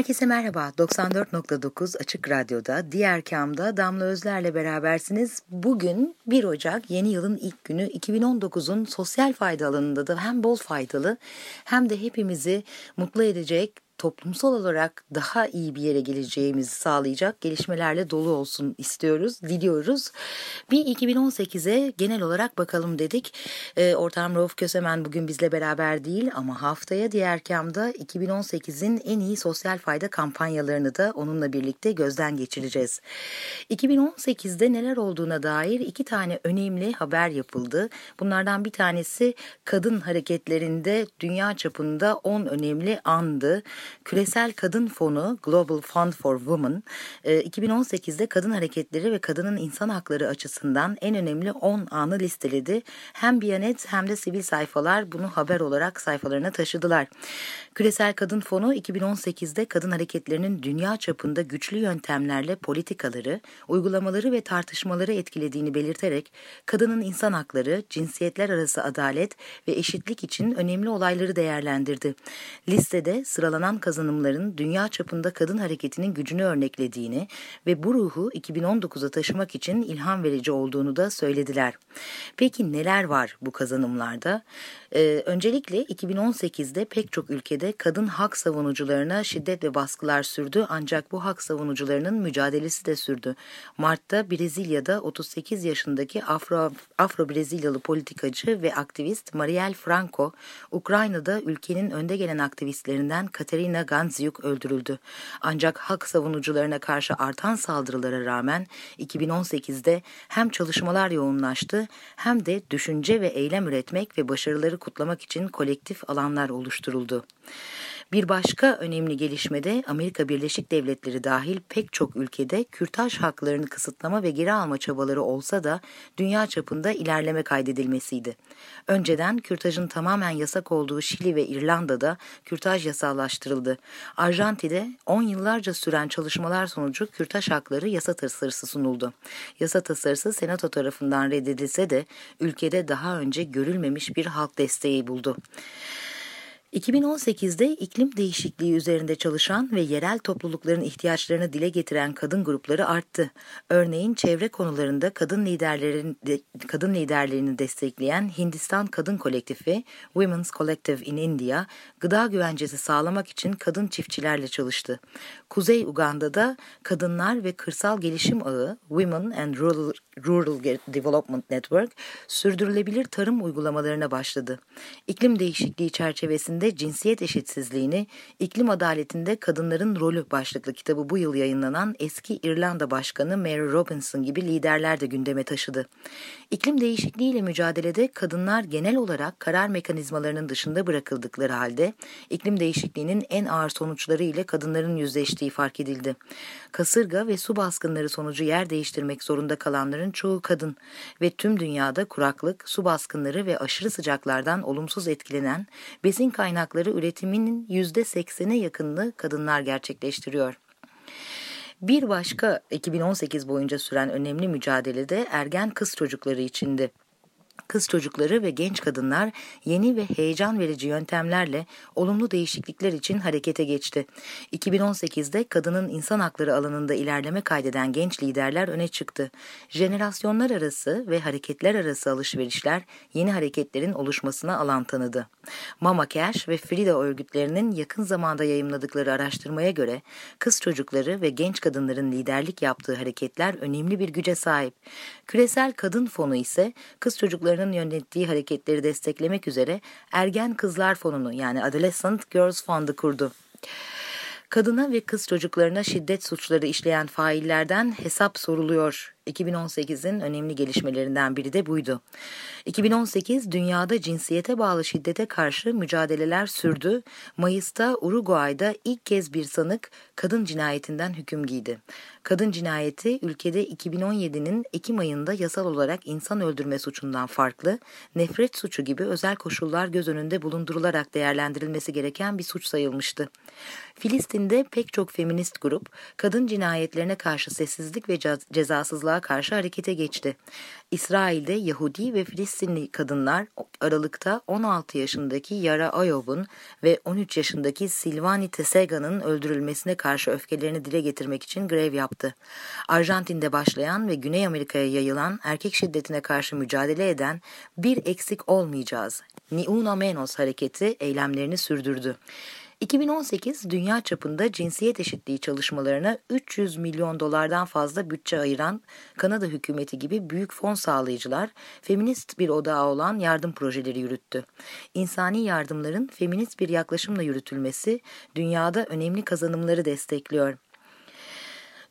Herkese merhaba. 94.9 Açık Radyo'da, Diğer Kam'da Damla Özler'le berabersiniz. Bugün 1 Ocak yeni yılın ilk günü 2019'un sosyal fayda alanında da hem bol faydalı hem de hepimizi mutlu edecek toplumsal olarak daha iyi bir yere geleceğimizi sağlayacak gelişmelerle dolu olsun istiyoruz, diliyoruz. Bir 2018'e genel olarak bakalım dedik. E, ortağım Rauf Kösemen bugün bizle beraber değil ama haftaya diğer kamda 2018'in en iyi sosyal fayda kampanyalarını da onunla birlikte gözden geçireceğiz. 2018'de neler olduğuna dair iki tane önemli haber yapıldı. Bunlardan bir tanesi kadın hareketlerinde dünya çapında 10 önemli andı. Küresel Kadın Fonu Global Fund for Women 2018'de e, kadın hareketleri ve kadının insan hakları açısından en önemli 10 anı listeledi. Hem Biyanet hem de sivil sayfalar bunu haber olarak sayfalarına taşıdılar. Küresel Kadın Fonu 2018'de kadın hareketlerinin dünya çapında güçlü yöntemlerle politikaları, uygulamaları ve tartışmaları etkilediğini belirterek kadının insan hakları, cinsiyetler arası adalet ve eşitlik için önemli olayları değerlendirdi. Listede sıralanan kazanımların dünya çapında kadın hareketinin gücünü örneklediğini ve bu ruhu 2019'a taşımak için ilham verici olduğunu da söylediler. Peki neler var bu kazanımlarda? Ee, öncelikle 2018'de pek çok ülkede kadın hak savunucularına şiddet ve baskılar sürdü ancak bu hak savunucularının mücadelesi de sürdü. Mart'ta Brezilya'da 38 yaşındaki Afro, Afro Brezilyalı politikacı ve aktivist Marielle Franco, Ukrayna'da ülkenin önde gelen aktivistlerinden Katerina Ganziuk öldürüldü. Ancak hak savunucularına karşı artan saldırılara rağmen 2018'de hem çalışmalar yoğunlaştı hem de düşünce ve eylem üretmek ve başarıları kutlamak için kolektif alanlar oluşturuldu. Bir başka önemli gelişmede Amerika Birleşik Devletleri dahil pek çok ülkede kürtaj haklarını kısıtlama ve geri alma çabaları olsa da dünya çapında ilerleme kaydedilmesiydi. Önceden kürtajın tamamen yasak olduğu Şili ve İrlanda'da kürtaj yasallaştırıldı. Arjantin'de 10 yıllarca süren çalışmalar sonucu kürtaj hakları yasa tasarısı sunuldu. Yasa tasarısı senato tarafından reddedilse de ülkede daha önce görülmemiş bir halk desteği buldu. 2018'de iklim değişikliği üzerinde çalışan ve yerel toplulukların ihtiyaçlarını dile getiren kadın grupları arttı. Örneğin çevre konularında kadın liderlerin kadın liderlerini destekleyen Hindistan Kadın Kolektifi Women's Collective in India gıda güvencesi sağlamak için kadın çiftçilerle çalıştı. Kuzey Uganda'da Kadınlar ve Kırsal Gelişim Ağı Women and Rural, Rural Development Network sürdürülebilir tarım uygulamalarına başladı. İklim değişikliği çerçevesinde ülkelerinde cinsiyet eşitsizliğini, iklim adaletinde kadınların rolü başlıklı kitabı bu yıl yayınlanan eski İrlanda Başkanı Mary Robinson gibi liderler de gündeme taşıdı. İklim değişikliğiyle mücadelede kadınlar genel olarak karar mekanizmalarının dışında bırakıldıkları halde iklim değişikliğinin en ağır sonuçları ile kadınların yüzleştiği fark edildi. Kasırga ve su baskınları sonucu yer değiştirmek zorunda kalanların çoğu kadın ve tüm dünyada kuraklık, su baskınları ve aşırı sıcaklardan olumsuz etkilenen besin kaynakları üretiminin %80'e yakınını kadınlar gerçekleştiriyor. Bir başka 2018 boyunca süren önemli mücadelede ergen kız çocukları içindi kız çocukları ve genç kadınlar yeni ve heyecan verici yöntemlerle olumlu değişiklikler için harekete geçti. 2018'de kadının insan hakları alanında ilerleme kaydeden genç liderler öne çıktı. Jenerasyonlar arası ve hareketler arası alışverişler yeni hareketlerin oluşmasına alan tanıdı. Mama Cash ve Frida örgütlerinin yakın zamanda yayımladıkları araştırmaya göre kız çocukları ve genç kadınların liderlik yaptığı hareketler önemli bir güce sahip. Küresel Kadın Fonu ise kız çocuklarının yönettiği hareketleri desteklemek üzere Ergen Kızlar Fonu'nu yani Adolescent Girls Fund'ı kurdu. Kadına ve kız çocuklarına şiddet suçları işleyen faillerden hesap soruluyor 2018'in önemli gelişmelerinden biri de buydu. 2018 dünyada cinsiyete bağlı şiddete karşı mücadeleler sürdü. Mayıs'ta Uruguay'da ilk kez bir sanık kadın cinayetinden hüküm giydi. Kadın cinayeti ülkede 2017'nin Ekim ayında yasal olarak insan öldürme suçundan farklı, nefret suçu gibi özel koşullar göz önünde bulundurularak değerlendirilmesi gereken bir suç sayılmıştı. Filistin'de pek çok feminist grup kadın cinayetlerine karşı sessizlik ve cezasızlığa karşı harekete geçti. İsrail'de Yahudi ve Filistinli kadınlar Aralık'ta 16 yaşındaki Yara Ayob'un ve 13 yaşındaki Silvani Tesega'nın öldürülmesine karşı öfkelerini dile getirmek için grev yaptı. Arjantin'de başlayan ve Güney Amerika'ya yayılan erkek şiddetine karşı mücadele eden bir eksik olmayacağız. Ni uno menos hareketi eylemlerini sürdürdü. 2018 dünya çapında cinsiyet eşitliği çalışmalarına 300 milyon dolardan fazla bütçe ayıran Kanada hükümeti gibi büyük fon sağlayıcılar feminist bir odağı olan yardım projeleri yürüttü. İnsani yardımların feminist bir yaklaşımla yürütülmesi dünyada önemli kazanımları destekliyor.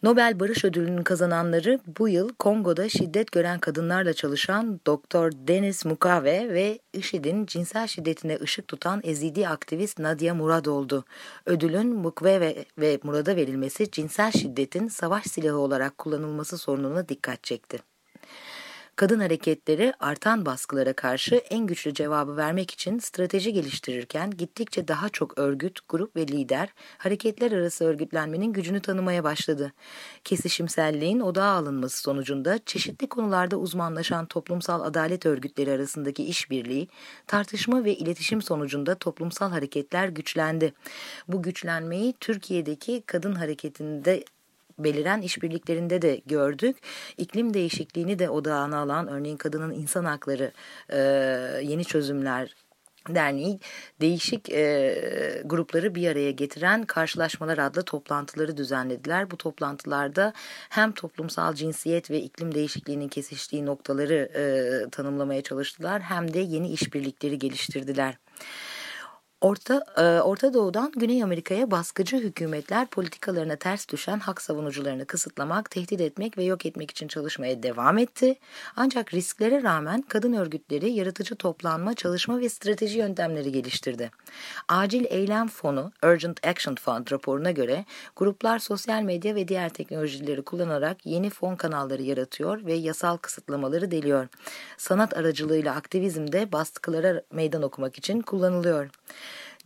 Nobel Barış Ödülü'nün kazananları bu yıl Kongo'da şiddet gören kadınlarla çalışan Dr. Denis Mukwege ve IŞİD'in cinsel şiddetine ışık tutan ezidi aktivist Nadia Murad oldu. Ödülün Mukwege ve Murad'a verilmesi cinsel şiddetin savaş silahı olarak kullanılması sorununa dikkat çekti. Kadın hareketleri artan baskılara karşı en güçlü cevabı vermek için strateji geliştirirken gittikçe daha çok örgüt, grup ve lider hareketler arası örgütlenmenin gücünü tanımaya başladı. Kesişimselliğin odağa alınması sonucunda çeşitli konularda uzmanlaşan toplumsal adalet örgütleri arasındaki işbirliği, tartışma ve iletişim sonucunda toplumsal hareketler güçlendi. Bu güçlenmeyi Türkiye'deki kadın hareketinde beliren işbirliklerinde de gördük. İklim değişikliğini de odağına alan örneğin kadının insan hakları e, yeni çözümler Derneği değişik e, grupları bir araya getiren Karşılaşmalar adlı toplantıları düzenlediler. Bu toplantılarda hem toplumsal cinsiyet ve iklim değişikliğinin kesiştiği noktaları e, tanımlamaya çalıştılar hem de yeni işbirlikleri geliştirdiler. Orta, e, Orta Doğu'dan Güney Amerika'ya baskıcı hükümetler politikalarına ters düşen hak savunucularını kısıtlamak, tehdit etmek ve yok etmek için çalışmaya devam etti. Ancak risklere rağmen kadın örgütleri yaratıcı toplanma, çalışma ve strateji yöntemleri geliştirdi. Acil Eylem Fonu Urgent Action Fund raporuna göre gruplar sosyal medya ve diğer teknolojileri kullanarak yeni fon kanalları yaratıyor ve yasal kısıtlamaları deliyor. Sanat aracılığıyla aktivizm de baskılara meydan okumak için kullanılıyor.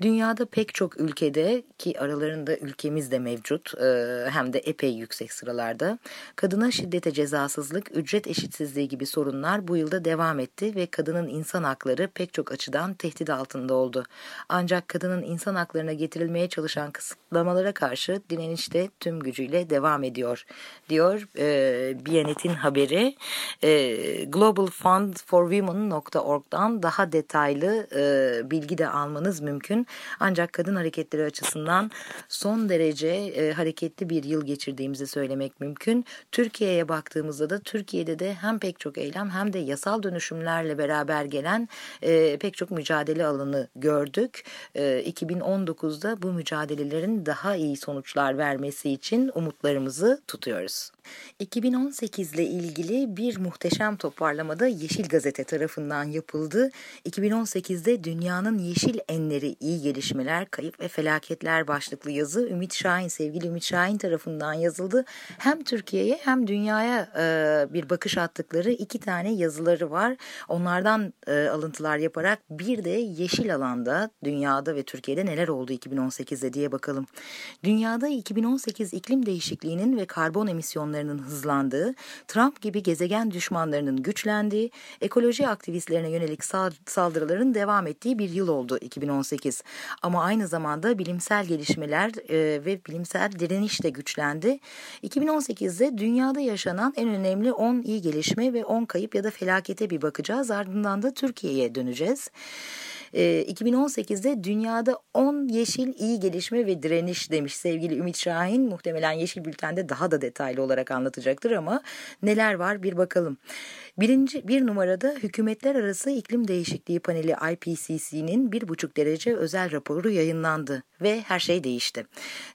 Dünyada pek çok ülkede ki aralarında ülkemiz de mevcut e, hem de epey yüksek sıralarda kadına şiddete cezasızlık, ücret eşitsizliği gibi sorunlar bu yılda devam etti ve kadının insan hakları pek çok açıdan tehdit altında oldu. Ancak kadının insan haklarına getirilmeye çalışan kısıtlamalara karşı direniş de tüm gücüyle devam ediyor diyor e, Biyanet'in haberi. E, globalfundforwomen.org'dan daha detaylı e, bilgi de almanız mümkün. Ancak kadın hareketleri açısından son derece e, hareketli bir yıl geçirdiğimizi söylemek mümkün. Türkiye'ye baktığımızda da Türkiye'de de hem pek çok eylem hem de yasal dönüşümlerle beraber gelen e, pek çok mücadele alanı gördük. E, 2019'da bu mücadelelerin daha iyi sonuçlar vermesi için umutlarımızı tutuyoruz. 2018 ile ilgili bir muhteşem toparlamada Yeşil Gazete tarafından yapıldı. 2018'de dünyanın yeşil enleri iyi gelişmeler, kayıp ve felaketler başlıklı yazı Ümit Şahin, sevgili Ümit Şahin tarafından yazıldı. Hem Türkiye'ye hem dünyaya e, bir bakış attıkları iki tane yazıları var. Onlardan e, alıntılar yaparak bir de yeşil alanda dünyada ve Türkiye'de neler oldu 2018'de diye bakalım. Dünyada 2018 iklim değişikliğinin ve karbon emisyonlarının hızlandığı, Trump gibi gezegen düşmanlarının güçlendiği, ekoloji aktivistlerine yönelik saldırıların devam ettiği bir yıl oldu 2018. Ama aynı zamanda bilimsel gelişmeler e, ve bilimsel direniş de güçlendi. 2018'de dünyada yaşanan en önemli 10 iyi gelişme ve 10 kayıp ya da felakete bir bakacağız. Ardından da Türkiye'ye döneceğiz. E, 2018'de dünyada 10 yeşil iyi gelişme ve direniş demiş sevgili Ümit Şahin. Muhtemelen Yeşil Bülten'de daha da detaylı olarak anlatacaktır ama neler var bir bakalım. Birinci, bir numarada Hükümetler Arası İklim Değişikliği Paneli IPCC'nin bir buçuk derece özel raporu yayınlandı ve her şey değişti.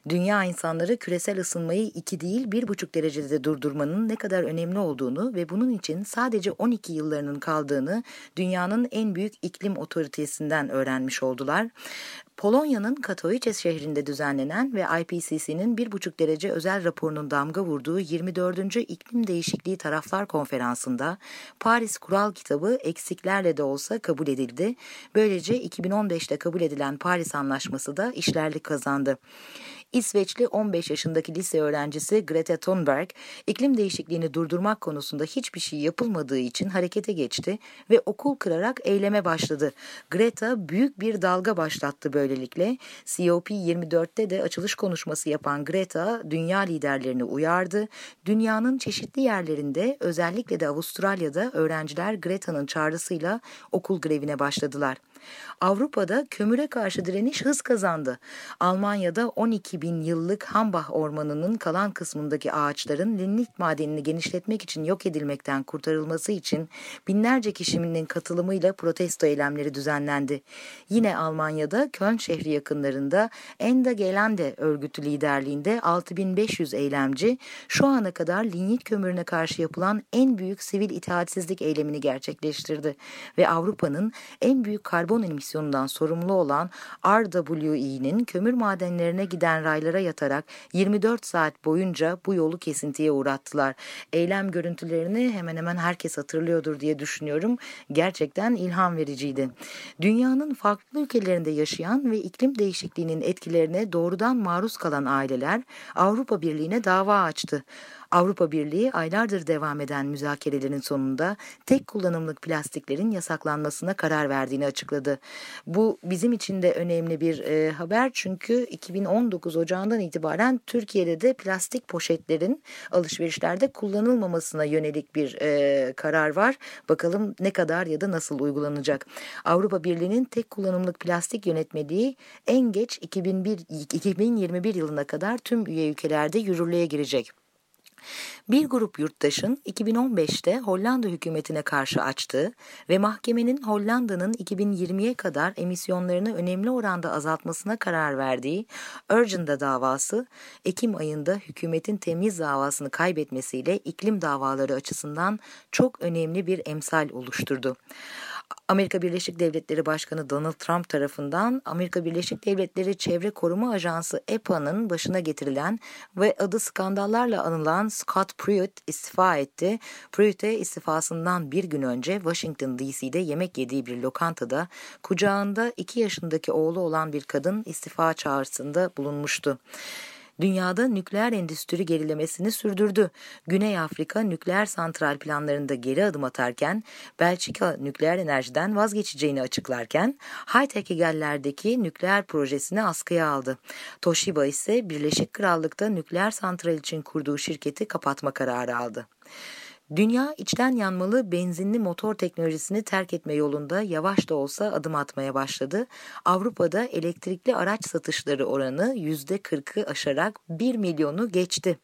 Dünya insanları küresel ısınmayı iki değil bir buçuk derecede durdurmanın ne kadar önemli olduğunu ve bunun için sadece 12 yıllarının kaldığını dünyanın en büyük iklim otoritesinden öğrenmiş oldular. Polonya'nın Katowice şehrinde düzenlenen ve IPCC'nin 1,5 derece özel raporunun damga vurduğu 24. İklim Değişikliği Taraflar Konferansı'nda Paris Kural Kitabı eksiklerle de olsa kabul edildi. Böylece 2015'te kabul edilen Paris Anlaşması da işlerlik kazandı. İsveçli 15 yaşındaki lise öğrencisi Greta Thunberg, iklim değişikliğini durdurmak konusunda hiçbir şey yapılmadığı için harekete geçti ve okul kırarak eyleme başladı. Greta büyük bir dalga başlattı böylelikle. COP24'te de açılış konuşması yapan Greta, dünya liderlerini uyardı. Dünyanın çeşitli yerlerinde, özellikle de Avustralya'da öğrenciler Greta'nın çağrısıyla okul grevine başladılar. Avrupa'da kömüre karşı direniş hız kazandı. Almanya'da 12 bin yıllık Hambach ormanının kalan kısmındaki ağaçların lignit madenini genişletmek için yok edilmekten kurtarılması için binlerce kişinin katılımıyla protesto eylemleri düzenlendi. Yine Almanya'da Köln şehri yakınlarında Enda Gelande örgütü liderliğinde 6500 eylemci şu ana kadar lignit kömürüne karşı yapılan en büyük sivil itaatsizlik eylemini gerçekleştirdi ve Avrupa'nın en büyük karbon emisyonu emisyonundan sorumlu olan RWE'nin kömür madenlerine giden raylara yatarak 24 saat boyunca bu yolu kesintiye uğrattılar. Eylem görüntülerini hemen hemen herkes hatırlıyordur diye düşünüyorum. Gerçekten ilham vericiydi. Dünyanın farklı ülkelerinde yaşayan ve iklim değişikliğinin etkilerine doğrudan maruz kalan aileler Avrupa Birliği'ne dava açtı. Avrupa Birliği aylardır devam eden müzakerelerin sonunda tek kullanımlık plastiklerin yasaklanmasına karar verdiğini açıkladı. Bu bizim için de önemli bir e, haber çünkü 2019 Ocağı'ndan itibaren Türkiye'de de plastik poşetlerin alışverişlerde kullanılmamasına yönelik bir e, karar var. Bakalım ne kadar ya da nasıl uygulanacak. Avrupa Birliği'nin tek kullanımlık plastik yönetmeliği en geç 2001, 2021 yılına kadar tüm üye ülkelerde yürürlüğe girecek. Bir grup yurttaşın 2015'te Hollanda hükümetine karşı açtığı ve mahkemenin Hollanda'nın 2020'ye kadar emisyonlarını önemli oranda azaltmasına karar verdiği Urgenda davası, Ekim ayında hükümetin temiz davasını kaybetmesiyle iklim davaları açısından çok önemli bir emsal oluşturdu. Amerika Birleşik Devletleri Başkanı Donald Trump tarafından Amerika Birleşik Devletleri Çevre Koruma Ajansı EPA'nın başına getirilen ve adı skandallarla anılan Scott Pruitt istifa etti. Pruitt'e istifasından bir gün önce Washington DC'de yemek yediği bir lokantada kucağında iki yaşındaki oğlu olan bir kadın istifa çağrısında bulunmuştu dünyada nükleer endüstri gerilemesini sürdürdü. Güney Afrika nükleer santral planlarında geri adım atarken Belçika nükleer enerjiden vazgeçeceğini açıklarken high-tech egellerdeki nükleer projesini askıya aldı. Toshiba ise Birleşik Krallık'ta nükleer santral için kurduğu şirketi kapatma kararı aldı. Dünya içten yanmalı benzinli motor teknolojisini terk etme yolunda yavaş da olsa adım atmaya başladı. Avrupa'da elektrikli araç satışları oranı %40'ı aşarak 1 milyonu geçti.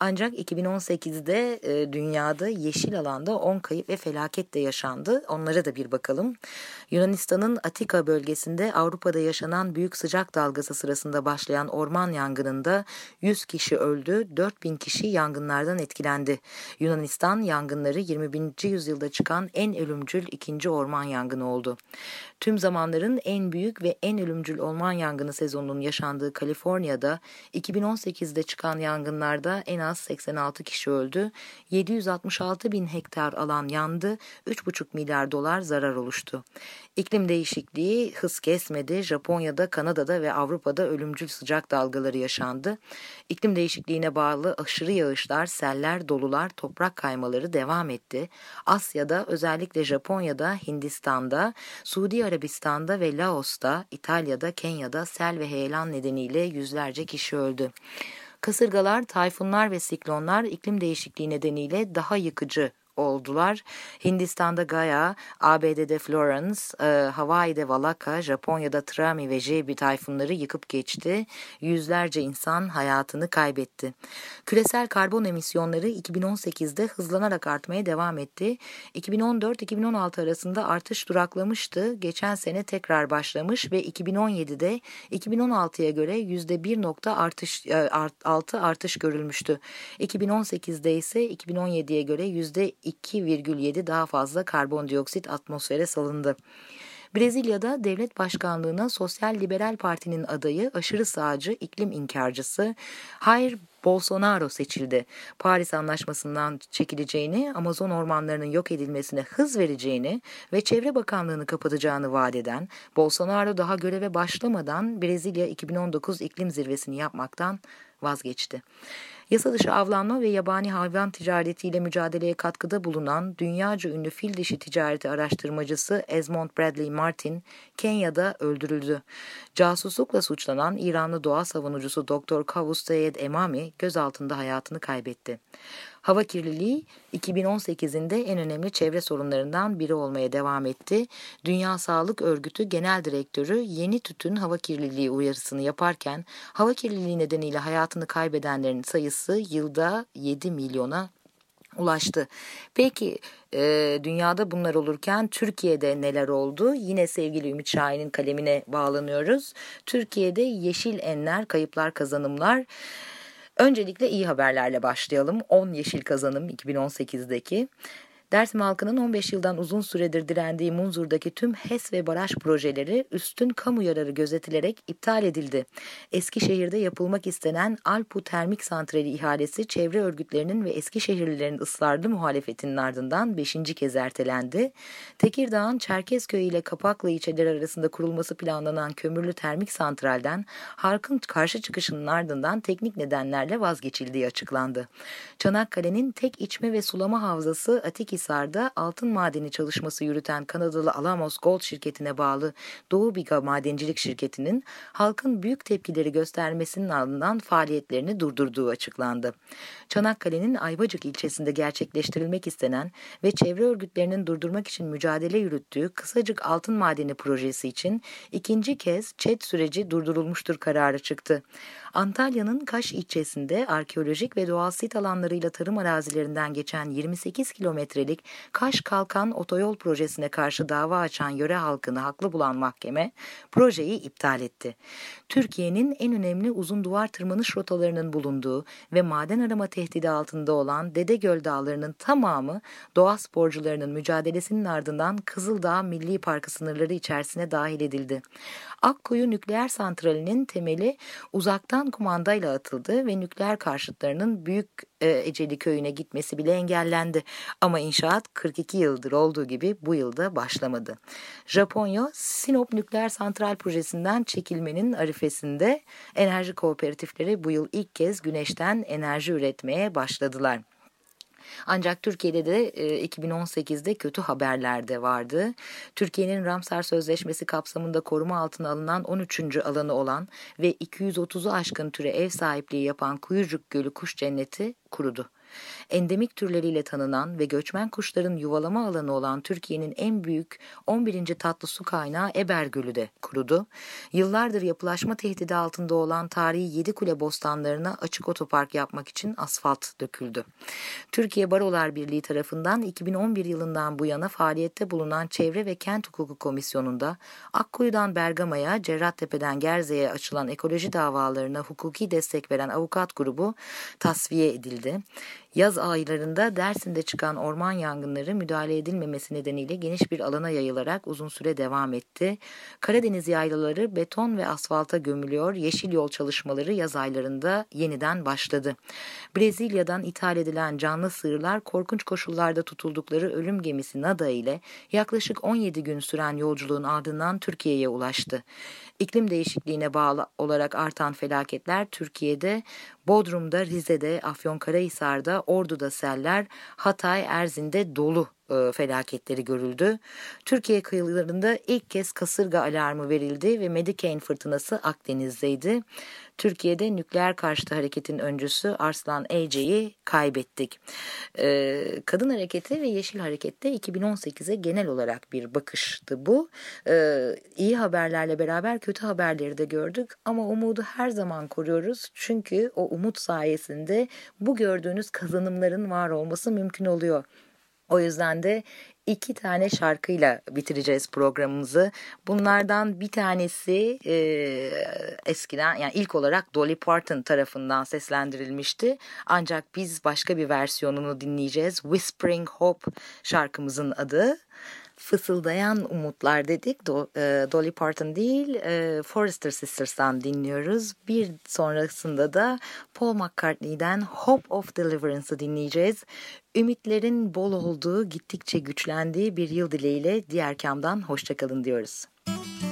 Ancak 2018'de e, dünyada yeşil alanda 10 kayıp ve felaket de yaşandı. Onlara da bir bakalım. Yunanistan'ın Atika bölgesinde Avrupa'da yaşanan büyük sıcak dalgası sırasında başlayan orman yangınında 100 kişi öldü, 4000 kişi yangınlardan etkilendi. Yunanistan yangınları 21. yüzyılda çıkan en ölümcül ikinci orman yangını oldu. Tüm zamanların en büyük ve en ölümcül orman yangını sezonunun yaşandığı Kaliforniya'da 2018'de çıkan yangınlarda en az 86 kişi öldü, 766 bin hektar alan yandı, 3,5 milyar dolar zarar oluştu. İklim değişikliği hız kesmedi. Japonya'da, Kanada'da ve Avrupa'da ölümcül sıcak dalgaları yaşandı. İklim değişikliğine bağlı aşırı yağışlar, seller, dolular, toprak kaymaları devam etti. Asya'da özellikle Japonya'da, Hindistan'da, Suudi Arabistan'da ve Laos'ta, İtalya'da, Kenya'da sel ve heyelan nedeniyle yüzlerce kişi öldü. Kasırgalar, tayfunlar ve siklonlar iklim değişikliği nedeniyle daha yıkıcı oldular. Hindistan'da Gaya, ABD'de Florence, e, Hawaii'de Valaka, Japonya'da Trami ve Jebi tayfunları yıkıp geçti. Yüzlerce insan hayatını kaybetti. Küresel karbon emisyonları 2018'de hızlanarak artmaya devam etti. 2014-2016 arasında artış duraklamıştı. Geçen sene tekrar başlamış ve 2017'de 2016'ya göre %1 artış, e, art, artış görülmüştü. 2018'de ise 2017'ye göre %2,7 daha fazla karbondioksit atmosfere salındı. Brezilya'da devlet başkanlığına Sosyal Liberal Parti'nin adayı aşırı sağcı iklim inkarcısı Jair Bolsonaro seçildi. Paris Anlaşması'ndan çekileceğini, Amazon ormanlarının yok edilmesine hız vereceğini ve Çevre Bakanlığı'nı kapatacağını vaat eden Bolsonaro daha göreve başlamadan Brezilya 2019 iklim zirvesini yapmaktan vazgeçti. Yasa dışı avlanma ve yabani hayvan ticaretiyle mücadeleye katkıda bulunan dünyaca ünlü fil dişi ticareti araştırmacısı Esmond Bradley Martin Kenya'da öldürüldü. Casuslukla suçlanan İranlı doğa savunucusu Dr. Kavus Seyed Emami gözaltında hayatını kaybetti. Hava kirliliği 2018'in de en önemli çevre sorunlarından biri olmaya devam etti. Dünya Sağlık Örgütü Genel Direktörü yeni tütün hava kirliliği uyarısını yaparken hava kirliliği nedeniyle hayatını kaybedenlerin sayısı yılda 7 milyona ulaştı. Peki e, dünyada bunlar olurken Türkiye'de neler oldu? Yine sevgili Ümit Şahin'in kalemine bağlanıyoruz. Türkiye'de yeşil enler, kayıplar, kazanımlar Öncelikle iyi haberlerle başlayalım. 10 yeşil kazanım 2018'deki. Dersim halkının 15 yıldan uzun süredir direndiği Munzur'daki tüm HES ve baraj projeleri üstün kamu yararı gözetilerek iptal edildi. Eskişehir'de yapılmak istenen Alpu Termik Santrali ihalesi çevre örgütlerinin ve Eskişehirlilerin ısrarlı muhalefetinin ardından 5. kez ertelendi. Tekirdağ'ın Çerkezköy ile Kapaklı ilçeleri arasında kurulması planlanan kömürlü termik santralden halkın karşı çıkışının ardından teknik nedenlerle vazgeçildiği açıklandı. Çanakkale'nin tek içme ve sulama havzası Atik Akhisar'da altın madeni çalışması yürüten Kanadalı Alamos Gold şirketine bağlı Doğu Biga Madencilik Şirketi'nin halkın büyük tepkileri göstermesinin ardından faaliyetlerini durdurduğu açıklandı. Çanakkale'nin Ayvacık ilçesinde gerçekleştirilmek istenen ve çevre örgütlerinin durdurmak için mücadele yürüttüğü Kısacık Altın Madeni projesi için ikinci kez ÇED süreci durdurulmuştur kararı çıktı. Antalya'nın Kaş ilçesinde arkeolojik ve doğal sit alanlarıyla tarım arazilerinden geçen 28 kilometrelik Kaş Kalkan Otoyol projesine karşı dava açan yöre halkını haklı bulan mahkeme projeyi iptal etti. Türkiye'nin en önemli uzun duvar tırmanış rotalarının bulunduğu ve maden arama tehdidi altında olan Dedegöl Dağları'nın tamamı doğa sporcularının mücadelesinin ardından Kızıldağ Milli Parkı sınırları içerisine dahil edildi. Akkuyu Nükleer Santrali'nin temeli uzaktan kumandayla atıldı ve nükleer karşıtlarının büyük e, Eceli köyüne gitmesi bile engellendi. Ama inşaat 42 yıldır olduğu gibi bu yılda başlamadı. Japonya Sinop Nükleer Santral Projesi'nden çekilmenin arifesinde enerji kooperatifleri bu yıl ilk kez güneşten enerji üretmeye başladılar. Ancak Türkiye'de de 2018'de kötü haberler de vardı. Türkiye'nin Ramsar Sözleşmesi kapsamında koruma altına alınan 13. alanı olan ve 230'u aşkın türe ev sahipliği yapan Kuyucuk Gölü Kuş Cenneti kurudu. Endemik türleriyle tanınan ve göçmen kuşların yuvalama alanı olan Türkiye'nin en büyük 11. tatlı su kaynağı Eber Gölü de kurudu. Yıllardır yapılaşma tehdidi altında olan tarihi Yedikule bostanlarına açık otopark yapmak için asfalt döküldü. Türkiye Barolar Birliği tarafından 2011 yılından bu yana faaliyette bulunan Çevre ve Kent Hukuku Komisyonu'nda Akkuyu'dan Bergama'ya, Cerrahtepe'den Gerze'ye açılan ekoloji davalarına hukuki destek veren avukat grubu tasfiye edildi. Yaz aylarında Dersim'de çıkan orman yangınları müdahale edilmemesi nedeniyle geniş bir alana yayılarak uzun süre devam etti. Karadeniz yaylaları beton ve asfalta gömülüyor, yeşil yol çalışmaları yaz aylarında yeniden başladı. Brezilya'dan ithal edilen canlı sığırlar korkunç koşullarda tutuldukları ölüm gemisi Nada ile yaklaşık 17 gün süren yolculuğun ardından Türkiye'ye ulaştı. İklim değişikliğine bağlı olarak artan felaketler Türkiye'de, Bodrum'da, Rize'de, Afyonkarahisar'da, Ordu'da seller, Hatay, Erzin'de dolu e, felaketleri görüldü. Türkiye kıyılarında ilk kez kasırga alarmı verildi ve Medicane fırtınası Akdeniz'deydi. Türkiye'de nükleer karşıtı hareketin öncüsü Arslan Ece'yi kaybettik. Ee, kadın hareketi ve yeşil harekette 2018'e genel olarak bir bakıştı bu. Ee, iyi haberlerle beraber kötü haberleri de gördük ama umudu her zaman koruyoruz. Çünkü o umut sayesinde bu gördüğünüz kazanımların var olması mümkün oluyor. O yüzden de iki tane şarkıyla bitireceğiz programımızı. Bunlardan bir tanesi e, eskiden yani ilk olarak Dolly Parton tarafından seslendirilmişti. Ancak biz başka bir versiyonunu dinleyeceğiz. Whispering Hope şarkımızın adı. Fısıldayan Umutlar dedik. Do, e, Dolly Parton değil, e, Forrester Sisters'tan dinliyoruz. Bir sonrasında da Paul McCartney'den Hope of Deliverance'ı dinleyeceğiz. Ümitlerin bol olduğu, gittikçe güçlendiği bir yıl dileğiyle diğer kamdan hoşçakalın diyoruz. Soft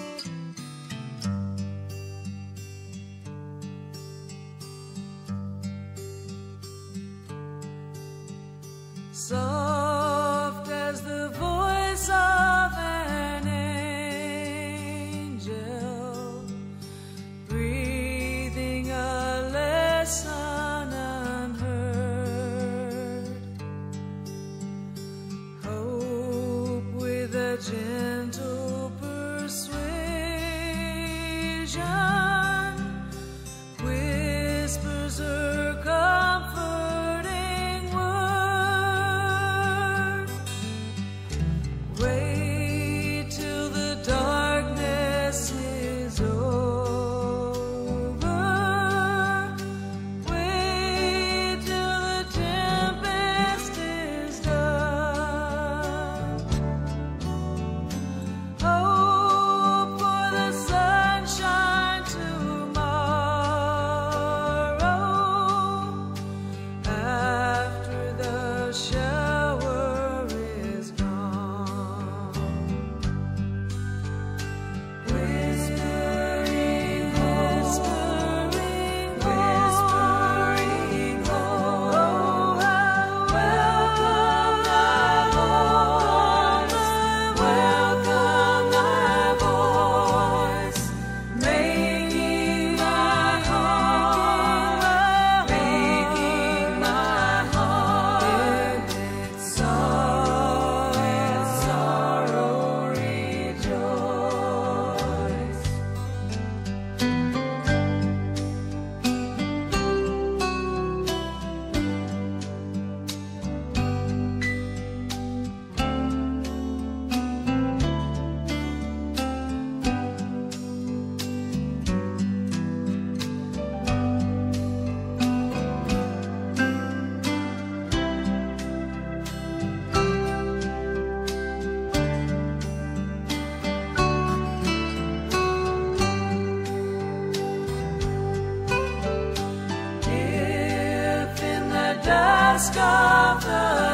discover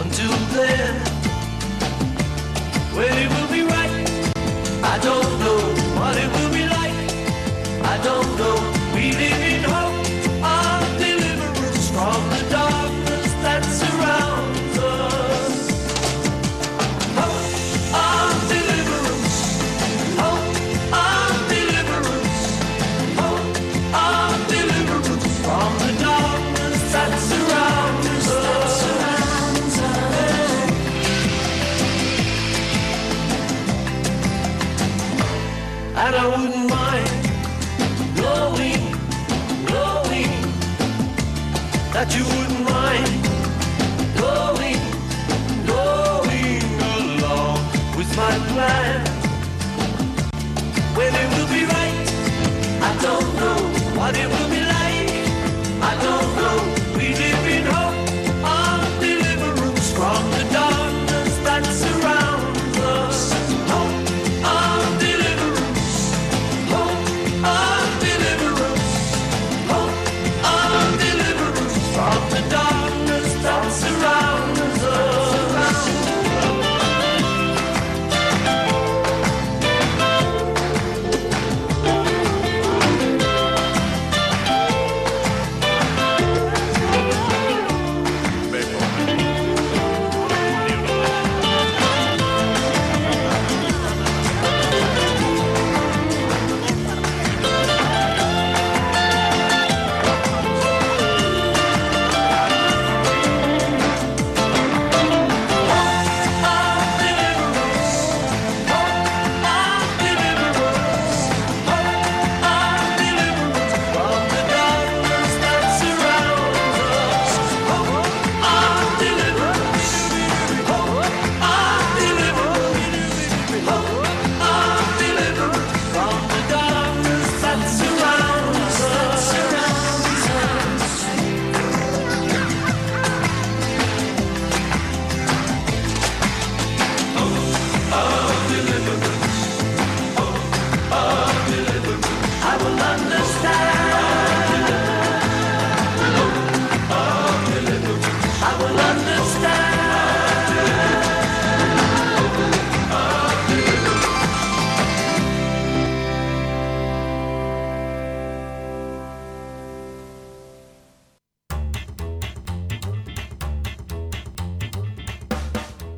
Until then, we will.